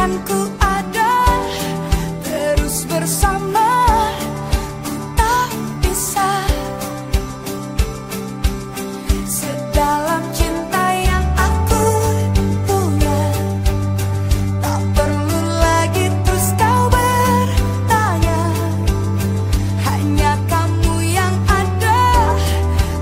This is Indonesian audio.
akan ku